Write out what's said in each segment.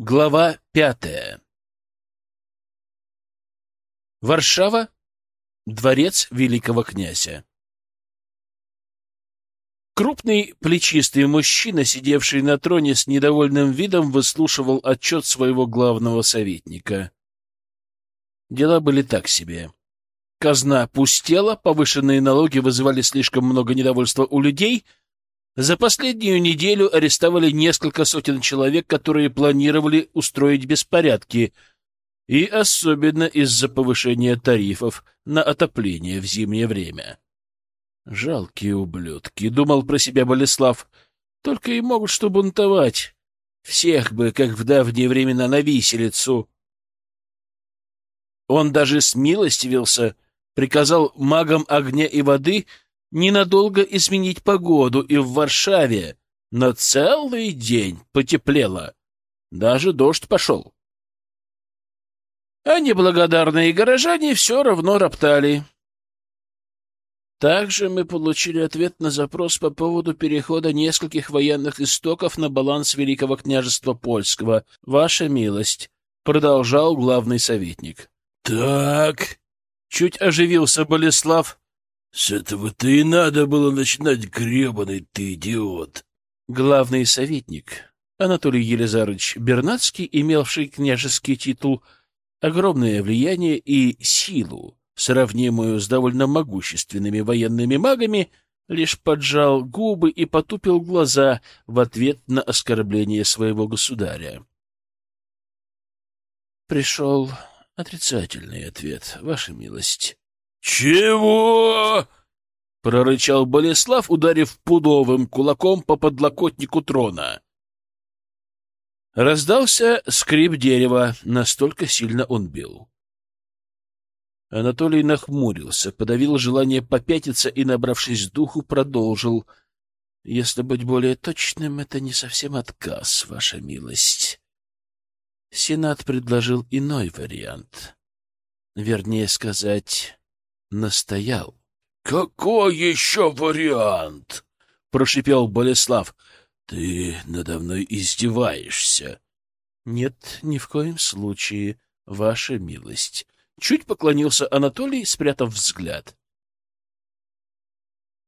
Глава пятая Варшава. Дворец великого князя. Крупный плечистый мужчина, сидевший на троне с недовольным видом, выслушивал отчет своего главного советника. Дела были так себе. Казна пустела, повышенные налоги вызывали слишком много недовольства у людей — за последнюю неделю арестовали несколько сотен человек, которые планировали устроить беспорядки, и особенно из-за повышения тарифов на отопление в зимнее время. Жалкие ублюдки, думал про себя Болеслав, только и могут что бунтовать. Всех бы, как в давние времена, на виселицу. Он даже смилостивился, приказал магам огня и воды — ненадолго изменить погоду, и в Варшаве на целый день потеплело. Даже дождь пошел. А неблагодарные горожане все равно роптали. Также мы получили ответ на запрос по поводу перехода нескольких военных истоков на баланс Великого княжества Польского. Ваша милость, — продолжал главный советник. — Так, — чуть оживился Болеслав, с этого-то и надо было начинать, гребаный ты идиот. Главный советник Анатолий Елизарович Бернацкий, имевший княжеский титул, огромное влияние и силу, сравнимую с довольно могущественными военными магами, лишь поджал губы и потупил глаза в ответ на оскорбление своего государя. Пришел отрицательный ответ, ваша милость. «Чего?» — прорычал Болеслав, ударив пудовым кулаком по подлокотнику трона. Раздался скрип дерева, настолько сильно он бил. Анатолий нахмурился, подавил желание попятиться и, набравшись духу, продолжил. — Если быть более точным, это не совсем отказ, ваша милость. Сенат предложил иной вариант. Вернее сказать, настоял. — Какой еще вариант? — прошипел Болеслав. — Ты надо мной издеваешься. — Нет, ни в коем случае, ваша милость. Чуть поклонился Анатолий, спрятав взгляд.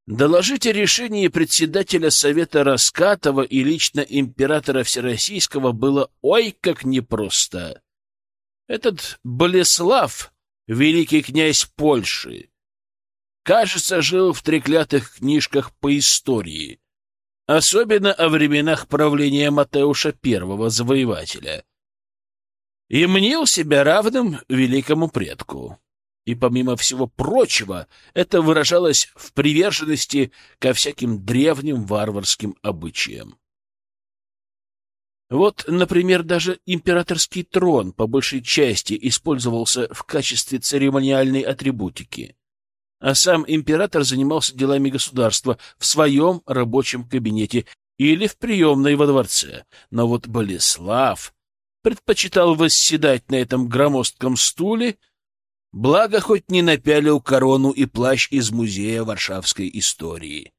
Доложить о решении председателя Совета Раскатова и лично императора Всероссийского было ой как непросто. Этот Болеслав великий князь Польши. Кажется, жил в треклятых книжках по истории, особенно о временах правления Матеуша I, завоевателя, и мнил себя равным великому предку. И, помимо всего прочего, это выражалось в приверженности ко всяким древним варварским обычаям. Вот, например, даже императорский трон по большей части использовался в качестве церемониальной атрибутики, а сам император занимался делами государства в своем рабочем кабинете или в приемной во дворце. Но вот Болеслав предпочитал восседать на этом громоздком стуле, благо хоть не напялил корону и плащ из музея варшавской истории.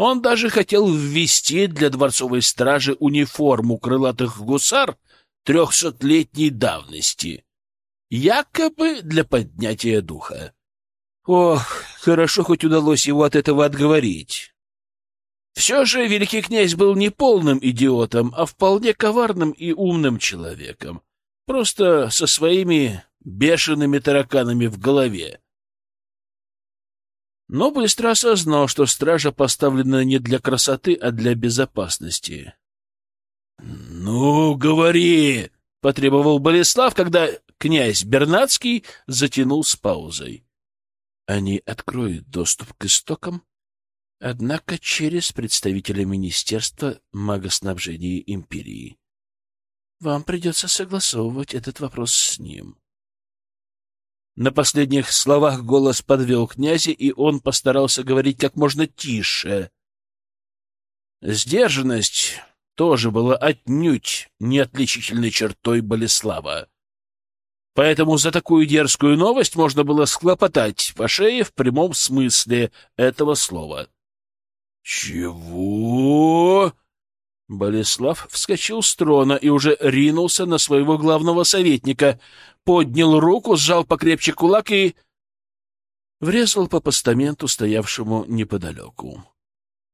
Он даже хотел ввести для дворцовой стражи униформу крылатых гусар трехсотлетней давности, якобы для поднятия духа. Ох, хорошо хоть удалось его от этого отговорить. Все же великий князь был не полным идиотом, а вполне коварным и умным человеком, просто со своими бешеными тараканами в голове но быстро осознал, что стража поставлена не для красоты, а для безопасности. — Ну, говори! — потребовал Болеслав, когда князь Бернацкий затянул с паузой. Они откроют доступ к истокам, однако через представителя Министерства магоснабжения империи. Вам придется согласовывать этот вопрос с ним. На последних словах голос подвел князя, и он постарался говорить как можно тише. Сдержанность тоже была отнюдь неотличительной чертой Болеслава. Поэтому за такую дерзкую новость можно было схлопотать по шее в прямом смысле этого слова. — Чего? Болеслав вскочил с трона и уже ринулся на своего главного советника, поднял руку, сжал покрепче кулак и врезал по постаменту, стоявшему неподалеку.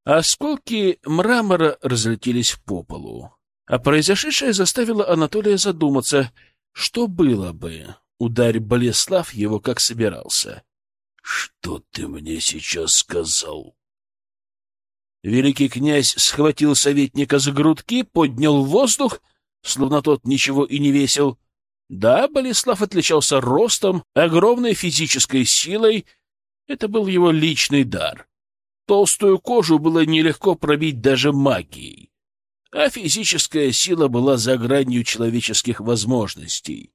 Осколки мрамора разлетелись по полу, а произошедшее заставило Анатолия задуматься, что было бы, ударь Болеслав его как собирался. — Что ты мне сейчас сказал? Великий князь схватил советника за грудки, поднял воздух, словно тот ничего и не весил. Да, Болеслав отличался ростом, огромной физической силой. Это был его личный дар. Толстую кожу было нелегко пробить даже магией, а физическая сила была за гранью человеческих возможностей.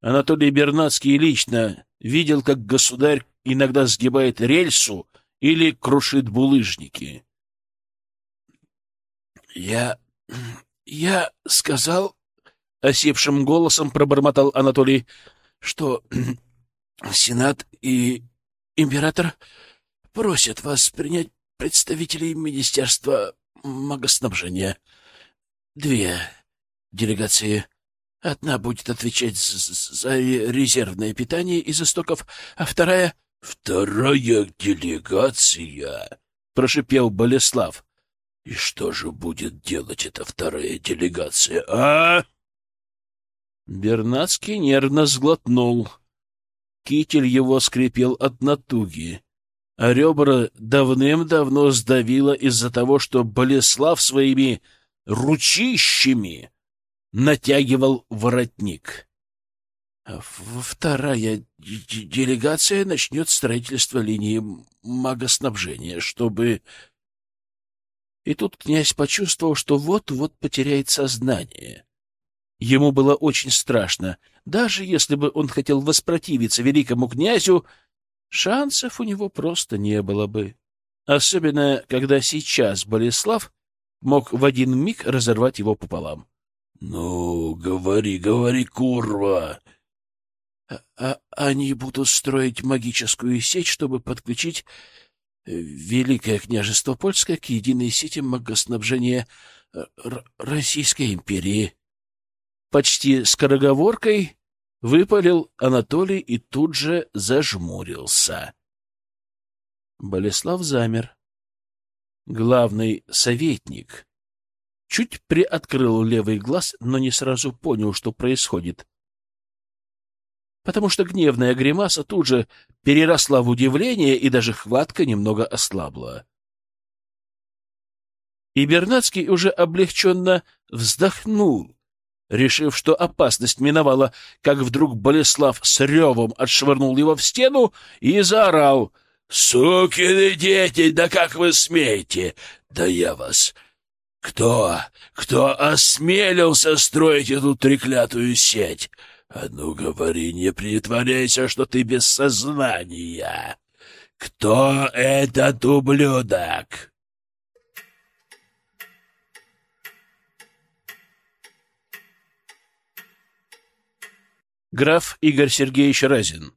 Анатолий Бернацкий лично видел, как государь иногда сгибает рельсу или крушит булыжники. — Я... я сказал... — осипшим голосом пробормотал Анатолий, — что Сенат и император просят вас принять представителей Министерства магоснабжения. Две делегации. Одна будет отвечать за резервное питание из истоков, а вторая — Вторая делегация, — прошипел Болеслав. — И что же будет делать эта вторая делегация, а? Бернацкий нервно сглотнул. Китель его скрипел от натуги, а ребра давным-давно сдавило из-за того, что Болеслав своими ручищами натягивал воротник. Вторая делегация начнет строительство линии магоснабжения, чтобы... И тут князь почувствовал, что вот-вот потеряет сознание. Ему было очень страшно. Даже если бы он хотел воспротивиться великому князю, шансов у него просто не было бы. Особенно, когда сейчас Болеслав мог в один миг разорвать его пополам. — Ну, говори, говори, курва! А, а они будут строить магическую сеть, чтобы подключить э, Великое княжество Польское к единой сети магоснабжения э, Российской империи. Почти скороговоркой выпалил Анатолий и тут же зажмурился. Болеслав замер. Главный советник чуть приоткрыл левый глаз, но не сразу понял, что происходит потому что гневная гримаса тут же переросла в удивление, и даже хватка немного ослабла. И Бернацкий уже облегченно вздохнул, решив, что опасность миновала, как вдруг Болеслав с ревом отшвырнул его в стену и заорал «Сукины дети, да как вы смеете? Да я вас... Кто, кто осмелился строить эту треклятую сеть? А ну, говори, не притворяйся, что ты без сознания. Кто этот ублюдок? Граф Игорь Сергеевич Разин.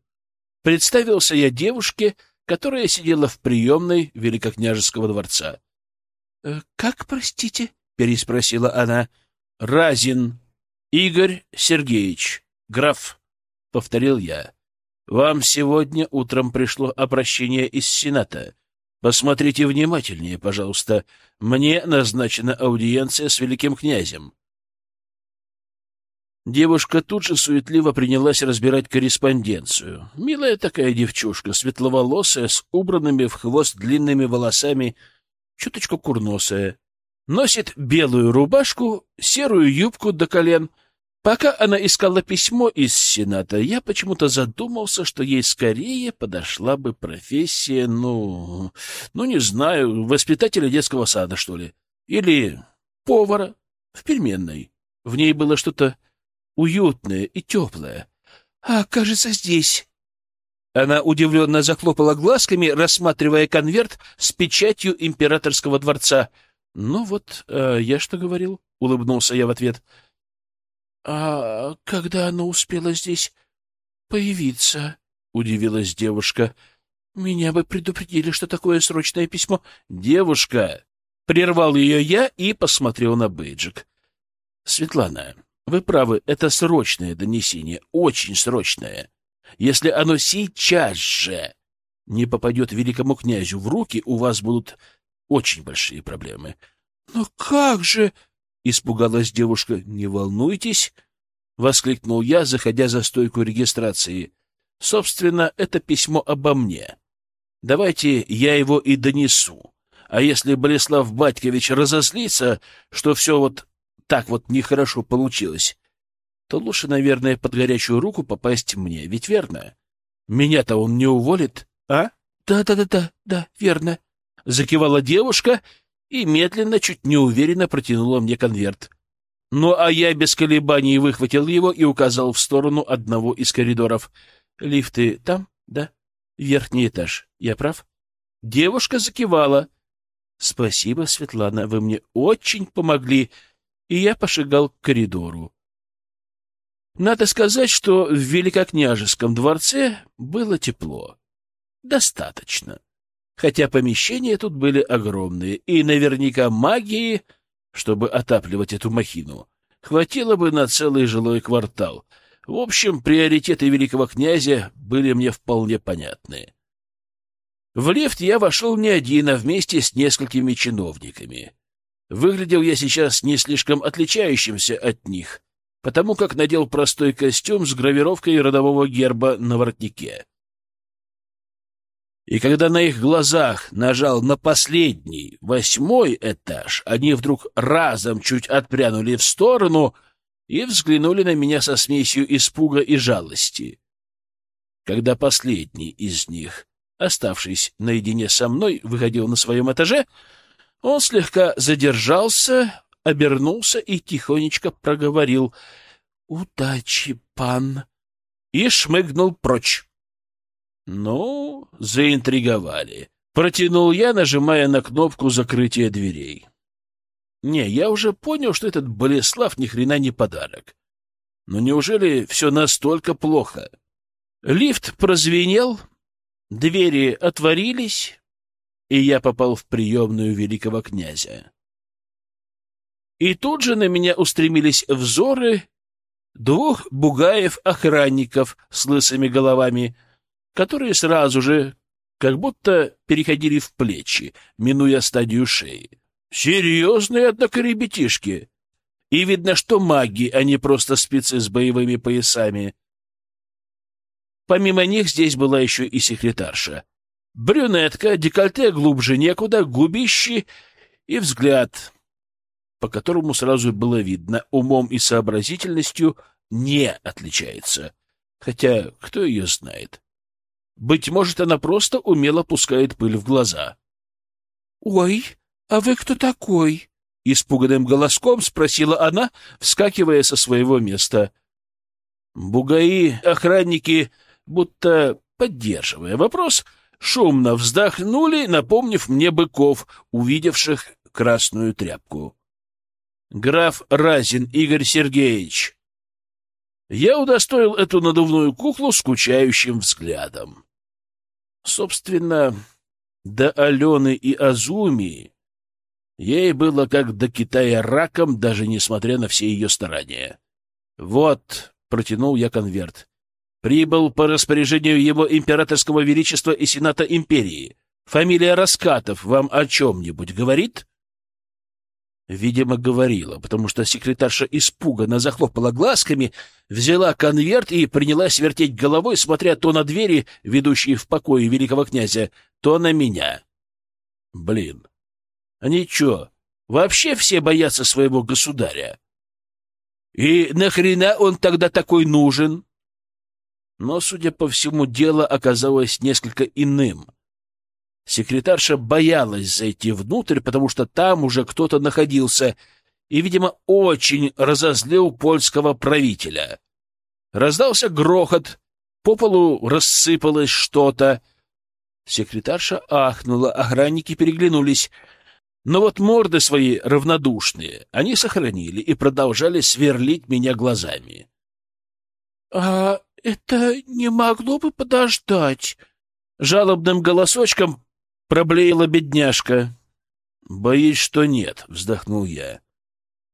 Представился я девушке, которая сидела в приемной Великокняжеского дворца. «Э, — Как, простите? — переспросила она. — Разин. Игорь Сергеевич. «Граф», — повторил я, — «вам сегодня утром пришло обращение из Сената. Посмотрите внимательнее, пожалуйста. Мне назначена аудиенция с великим князем». Девушка тут же суетливо принялась разбирать корреспонденцию. Милая такая девчушка, светловолосая, с убранными в хвост длинными волосами, чуточку курносая. Носит белую рубашку, серую юбку до колен — Пока она искала письмо из Сената, я почему-то задумался, что ей скорее подошла бы профессия, ну, ну, не знаю, воспитателя детского сада, что ли, или повара в пельменной. В ней было что-то уютное и теплое. А, кажется, здесь. Она удивленно захлопала глазками, рассматривая конверт с печатью императорского дворца. — Ну вот, э, я что говорил? — улыбнулся я в ответ. — «А когда она успела здесь появиться?» — удивилась девушка. «Меня бы предупредили, что такое срочное письмо». «Девушка!» Прервал ее я и посмотрел на бейджик. Светлана, вы правы, это срочное донесение, очень срочное. Если оно сейчас же не попадет великому князю в руки, у вас будут очень большие проблемы. — Но как же... — испугалась девушка. — Не волнуйтесь, — воскликнул я, заходя за стойку регистрации. — Собственно, это письмо обо мне. Давайте я его и донесу. А если Болеслав Батькович разозлится, что все вот так вот нехорошо получилось, то лучше, наверное, под горячую руку попасть мне, ведь верно? Меня-то он не уволит, а? Да-да-да-да, да, верно. Закивала девушка и медленно, чуть неуверенно протянула мне конверт. Ну, а я без колебаний выхватил его и указал в сторону одного из коридоров. Лифты там, да? Верхний этаж. Я прав? Девушка закивала. Спасибо, Светлана, вы мне очень помогли. И я пошагал к коридору. Надо сказать, что в Великокняжеском дворце было тепло. Достаточно. Хотя помещения тут были огромные, и наверняка магии, чтобы отапливать эту махину, хватило бы на целый жилой квартал. В общем, приоритеты великого князя были мне вполне понятны. В лифт я вошел не один, а вместе с несколькими чиновниками. Выглядел я сейчас не слишком отличающимся от них, потому как надел простой костюм с гравировкой родового герба на воротнике. И когда на их глазах нажал на последний, восьмой этаж, они вдруг разом чуть отпрянули в сторону и взглянули на меня со смесью испуга и жалости. Когда последний из них оставшись наедине со мной, выходил на своем этаже, он слегка задержался, обернулся и тихонечко проговорил «Удачи, пан!» и шмыгнул прочь. Ну, заинтриговали. Протянул я, нажимая на кнопку закрытия дверей. Не, я уже понял, что этот Болеслав ни хрена не подарок. Но неужели все настолько плохо? Лифт прозвенел, Двери отворились, и я попал в приемную великого князя. И тут же на меня устремились взоры двух бугаев-охранников с лысыми головами, которые сразу же как будто переходили в плечи, минуя стадию шеи. Серьезные, однако, ребятишки. И видно, что маги, а не просто спецы с боевыми поясами. Помимо них здесь была еще и секретарша. Брюнетка, декольте глубже некуда, губищи и взгляд, по которому сразу было видно, умом и сообразительностью не отличается. Хотя кто ее знает? Быть может, она просто умело пускает пыль в глаза. — Ой, а вы кто такой? — испуганным голоском спросила она, вскакивая со своего места. Бугаи, охранники будто поддерживая вопрос, шумно вздохнули, напомнив мне быков, увидевших красную тряпку. «Граф Разин Игорь Сергеевич!» Я удостоил эту надувную куклу скучающим взглядом. Собственно, до Алены и Азуми ей было как до Китая раком, даже несмотря на все ее старания. «Вот», — протянул я конверт, Прибыл по распоряжению его императорского величества и сената империи. Фамилия Раскатов вам о чем-нибудь говорит? Видимо, говорила, потому что секретарша испуганно захлопала глазками, взяла конверт и принялась вертеть головой, смотря то на двери, ведущие в покое великого князя, то на меня. Блин, они чё, вообще все боятся своего государя? И нахрена он тогда такой нужен? Но, судя по всему, дело оказалось несколько иным. Секретарша боялась зайти внутрь, потому что там уже кто-то находился и, видимо, очень разозлил польского правителя. Раздался грохот, по полу рассыпалось что-то. Секретарша ахнула, охранники переглянулись. Но вот морды свои равнодушные они сохранили и продолжали сверлить меня глазами. — А «Это не могло бы подождать?» Жалобным голосочком проблеяла бедняжка. Боюсь, что нет, вздохнул я.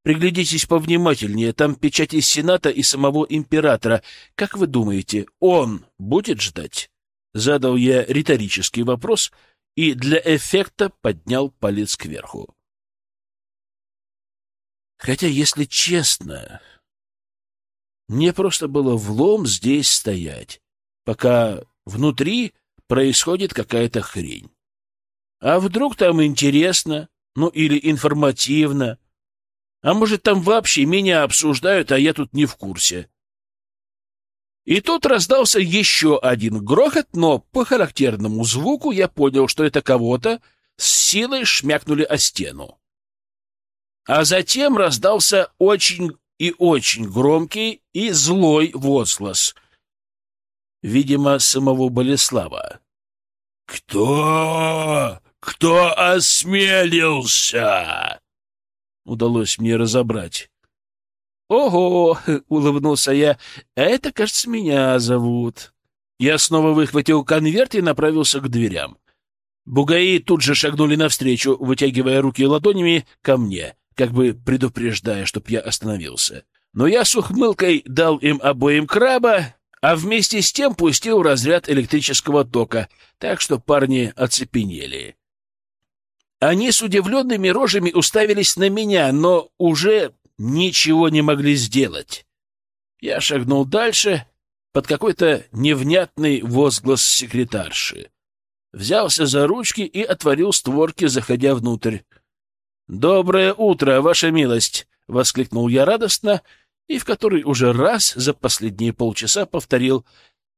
Приглядитесь повнимательнее, там печать из Сената и самого императора. Как вы думаете, он будет ждать? Задал я риторический вопрос и для эффекта поднял палец кверху. Хотя, если честно, мне просто было влом здесь стоять, пока внутри происходит какая-то хрень. А вдруг там интересно, ну или информативно, а может, там вообще меня обсуждают, а я тут не в курсе. И тут раздался еще один грохот, но по характерному звуку я понял, что это кого-то с силой шмякнули о стену. А затем раздался очень и очень громкий и злой возглас. Видимо, самого Болеслава. «Кто? Кто осмелился?» Удалось мне разобрать. «Ого!» — улыбнулся я. «Это, кажется, меня зовут». Я снова выхватил конверт и направился к дверям. Бугаи тут же шагнули навстречу, вытягивая руки ладонями ко мне, как бы предупреждая, чтоб я остановился. Но я с ухмылкой дал им обоим краба, а вместе с тем пустил разряд электрического тока, так что парни оцепенели. Они с удивленными рожами уставились на меня, но уже ничего не могли сделать. Я шагнул дальше под какой-то невнятный возглас секретарши. Взялся за ручки и отворил створки, заходя внутрь. «Доброе утро, ваша милость!» — воскликнул я радостно и в который уже раз за последние полчаса повторил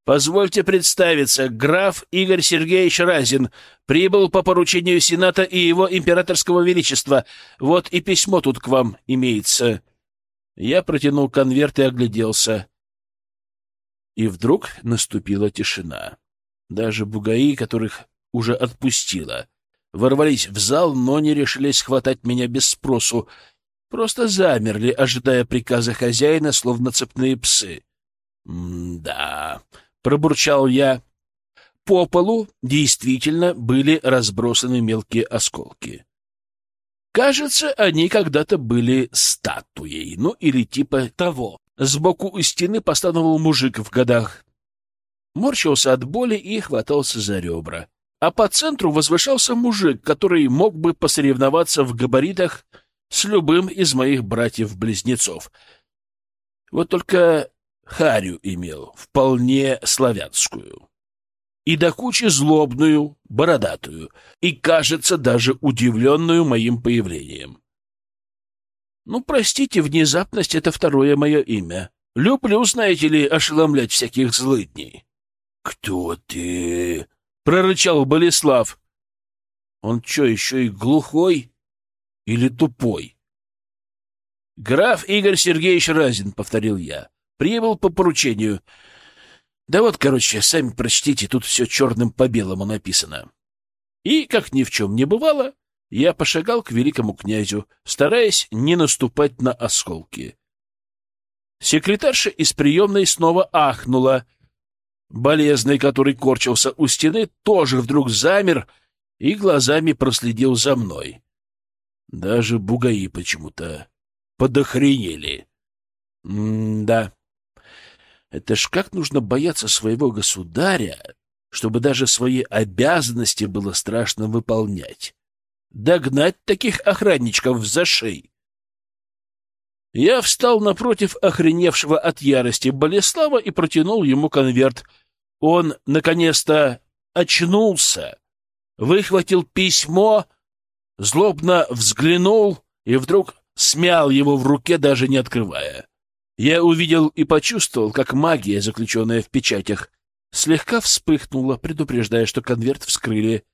Позвольте представиться, граф Игорь Сергеевич Разин прибыл по поручению Сената и его императорского величества. Вот и письмо тут к вам имеется. Я протянул конверт и огляделся. И вдруг наступила тишина. Даже бугаи, которых уже отпустила, ворвались в зал, но не решились хватать меня без спросу. Просто замерли, ожидая приказа хозяина, словно цепные псы. М-да пробурчал я. По полу действительно были разбросаны мелкие осколки. Кажется, они когда-то были статуей, ну или типа того. Сбоку у стены постановил мужик в годах. Морщился от боли и хватался за ребра. А по центру возвышался мужик, который мог бы посоревноваться в габаритах с любым из моих братьев-близнецов. Вот только харю имел, вполне славянскую. И до кучи злобную, бородатую, и, кажется, даже удивленную моим появлением. Ну, простите, внезапность — это второе мое имя. Люблю, знаете ли, ошеломлять всяких злыдней. — Кто ты? — прорычал Болеслав. — Он что, еще и глухой или тупой? — Граф Игорь Сергеевич Разин, — повторил я. Прибыл по поручению. Да вот, короче, сами прочтите, тут все черным по белому написано. И, как ни в чем не бывало, я пошагал к великому князю, стараясь не наступать на осколки. Секретарша из приемной снова ахнула. Болезный, который корчился у стены, тоже вдруг замер и глазами проследил за мной. Даже бугаи почему-то подохренели. М-да. Это ж как нужно бояться своего государя, чтобы даже свои обязанности было страшно выполнять. Догнать таких охранничков за шеи. Я встал напротив охреневшего от ярости Болеслава и протянул ему конверт. Он, наконец-то, очнулся, выхватил письмо, злобно взглянул и вдруг смял его в руке, даже не открывая. Я увидел и почувствовал, как магия, заключенная в печатях, слегка вспыхнула, предупреждая, что конверт вскрыли.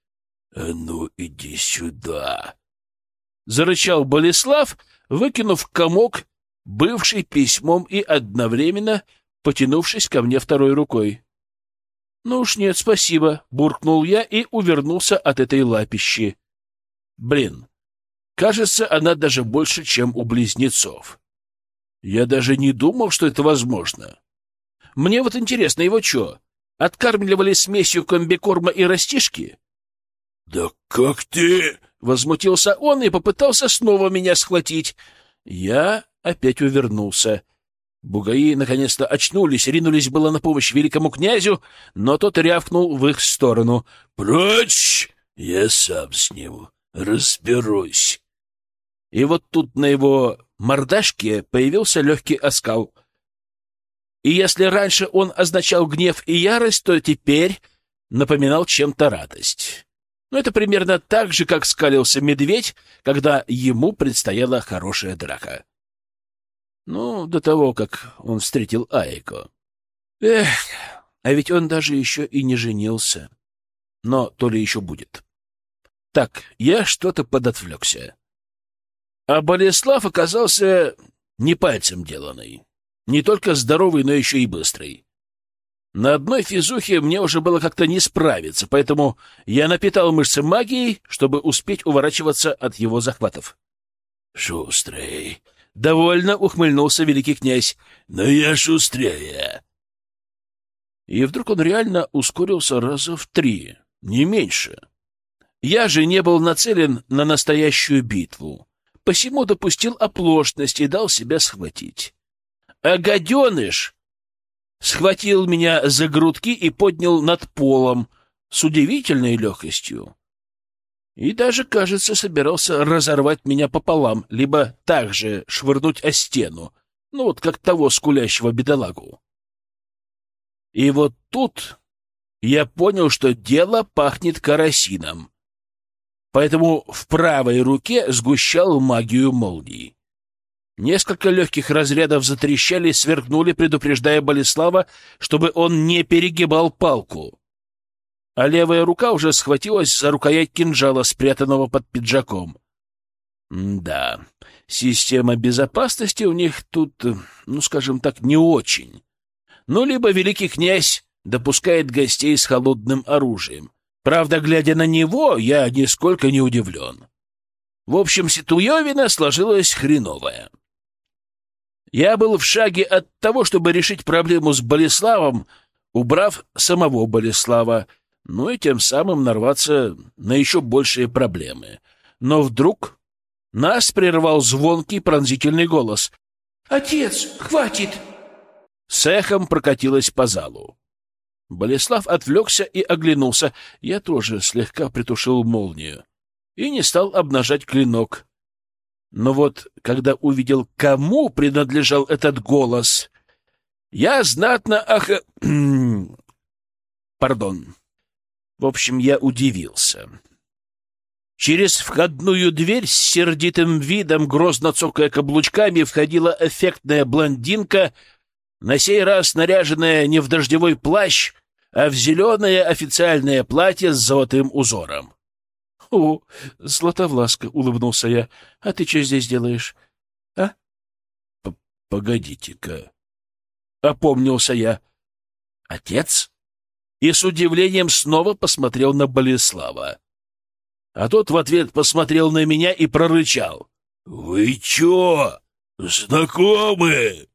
«А ну, иди сюда!» Зарычал Болеслав, выкинув комок, бывший письмом и одновременно потянувшись ко мне второй рукой. «Ну уж нет, спасибо», — буркнул я и увернулся от этой лапищи. «Блин, кажется, она даже больше, чем у близнецов». Я даже не думал, что это возможно. Мне вот интересно, его что, откармливали смесью комбикорма и растишки? — Да как ты... Возмутился он и попытался снова меня схватить. Я опять увернулся. Бугаи наконец-то очнулись, ринулись было на помощь великому князю, но тот рявкнул в их сторону. «Прочь! Я сам с ним разберусь!» И вот тут на его мордашке появился легкий оскал. И если раньше он означал гнев и ярость, то теперь напоминал чем-то радость. Но это примерно так же, как скалился медведь, когда ему предстояла хорошая драка. Ну, до того, как он встретил Айко. Эх, а ведь он даже еще и не женился. Но то ли еще будет. Так, я что-то подотвлекся. А Болеслав оказался не пальцем деланный. Не только здоровый, но еще и быстрый. На одной физухе мне уже было как-то не справиться, поэтому я напитал мышцы магией, чтобы успеть уворачиваться от его захватов. «Шустрый!» — довольно ухмыльнулся великий князь. «Но я шустрее!» И вдруг он реально ускорился раза в три, не меньше. Я же не был нацелен на настоящую битву, посему допустил оплошность и дал себя схватить. А гаденыш схватил меня за грудки и поднял над полом с удивительной легкостью. И даже, кажется, собирался разорвать меня пополам, либо также швырнуть о стену, ну вот как того скулящего бедолагу. И вот тут я понял, что дело пахнет карасином, поэтому в правой руке сгущал магию молнии. Несколько легких разрядов затрещали, сверкнули, предупреждая Болеслава, чтобы он не перегибал палку. А левая рука уже схватилась за рукоять кинжала, спрятанного под пиджаком. да, система безопасности у них тут, ну, скажем так, не очень. Ну, либо великий князь допускает гостей с холодным оружием. Правда, глядя на него, я нисколько не удивлен. В общем, ситуевина сложилась хреновая. Я был в шаге от того, чтобы решить проблему с Болеславом, убрав самого Болеслава, ну и тем самым нарваться на еще большие проблемы. Но вдруг нас прервал звонкий пронзительный голос. «Отец, хватит!» С эхом прокатилось по залу. Болеслав отвлекся и оглянулся. Я тоже слегка притушил молнию и не стал обнажать клинок. Но вот, когда увидел, кому принадлежал этот голос, я знатно ах... Пардон. В общем, я удивился. Через входную дверь с сердитым видом, грозно цокая каблучками, входила эффектная блондинка, на сей раз наряженная не в дождевой плащ, а в зеленое официальное платье с золотым узором. — О, Златовласка, — улыбнулся я, — а ты что здесь делаешь? А? — Погодите-ка. Опомнился я. — Отец? И с удивлением снова посмотрел на Болеслава. А тот в ответ посмотрел на меня и прорычал. — Вы чё, знакомы?